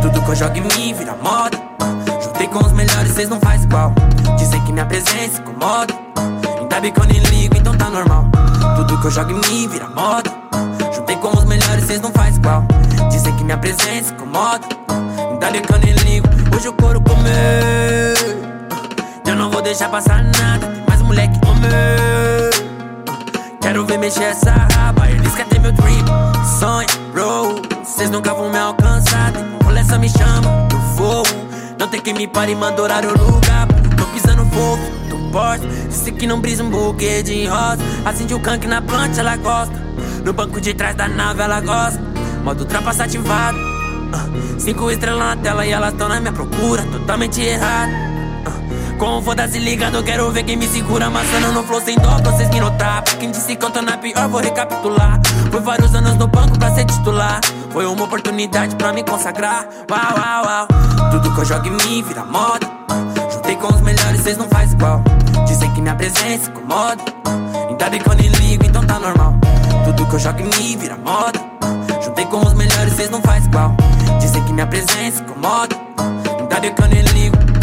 Tudo que eu jogo em mim vira moda. Uh, juntei com os melhores, vocês não faz igual. Dizem que minha presença incomoda. Uh, ainda bem que eu nem ligo, então tá normal. Tudo que eu jogo em mim vira moda. Uh, juntei com os melhores, vocês não faz igual. Dizem que minha presença incomoda. Nem ligo, hoje o couro comeu. Eu não vou deixar passar nada, mais moleque homem. Quero ver mexer essa raba, eles querem ter meu drip. Sonho, bro, cês nunca vão me alcançar. Rolê só me chama, eu vou. Não tem quem me pare e manda horário lugar. Tô pisando fogo, tô porta. Disse que não brisa um buquê de rosa. Acende o canque na planta, ela gosta. No banco de trás da nave, ela gosta. Modo trapaça ativado. Uh, cinco estrelas na tela e elas tão na minha procura, totalmente errado. Com o foda-se ligado, quero ver quem me segura Amassando no flow sem dó, vocês me notar. Pra quem disse que eu tô na pior, vou recapitular. Foi vários anos no banco pra ser titular. Foi uma oportunidade pra me consagrar. Uau, uau, uau. Tudo que eu jogo em mim vira moda. Juntei com os melhores, cês não faz igual. Dizem que minha presença incomoda. Ainda bem eu ligo, então tá normal. Tudo que eu jogo em mim vira moda Com os melhores, cês não faz igual. Dizem que minha presença incomoda. Ainda bem que eu nem ligo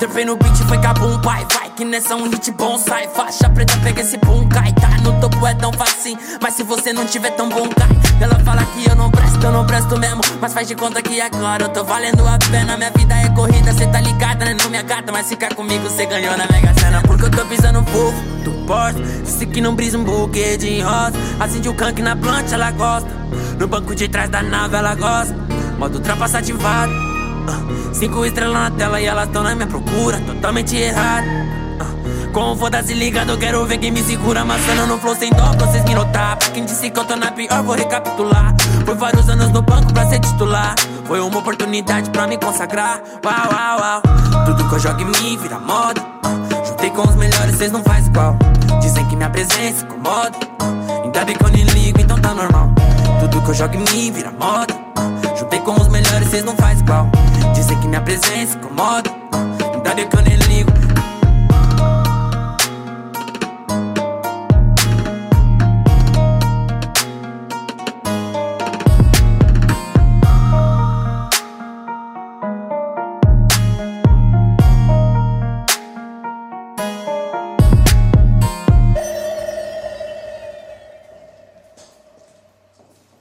Trepei no beat, foi cabum, pai, vai Que nessa um hit bom, sai Faixa preta, pega esse pum, cai Tá no topo é tão fácil Mas se você não tiver tão bom, cai. Ela fala que eu não presto, eu não presto mesmo Mas faz de conta que agora eu tô valendo a pena. Minha vida é corrida, cê tá ligada, né? Não me agata Mas fica comigo, cê ganhou na Mega Sena. Porque eu tô pisando fogo do porte Disse que não brisa um buquê de rosa. Acende o canque na planta, ela gosta. No banco de trás da nave, ela gosta. Modo ativado Uh, cinco estrelas na tela e elas tão na minha procura, totalmente errado. Uh, com o foda-se ligado, quero ver quem me segura. Amassando no flow sem dó, vocês me notar. Pra quem disse que eu tô na pior, vou recapitular. Foi vários anos no banco pra ser titular. Foi uma oportunidade pra me consagrar. Uau, uau, uau. Tudo que eu jogo em mim vira moda. Uh, juntei com os melhores, cês não faz igual. Dizem que minha presença incomoda. Uh, ainda bem que eu nem ligo, então tá normal. Tudo que eu jogo em mim vira moda. Uh, juntei com os melhores, cês não faz igual. Dizem que minha presença incomoda. Bem que eu nem ligo.